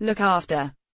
look after.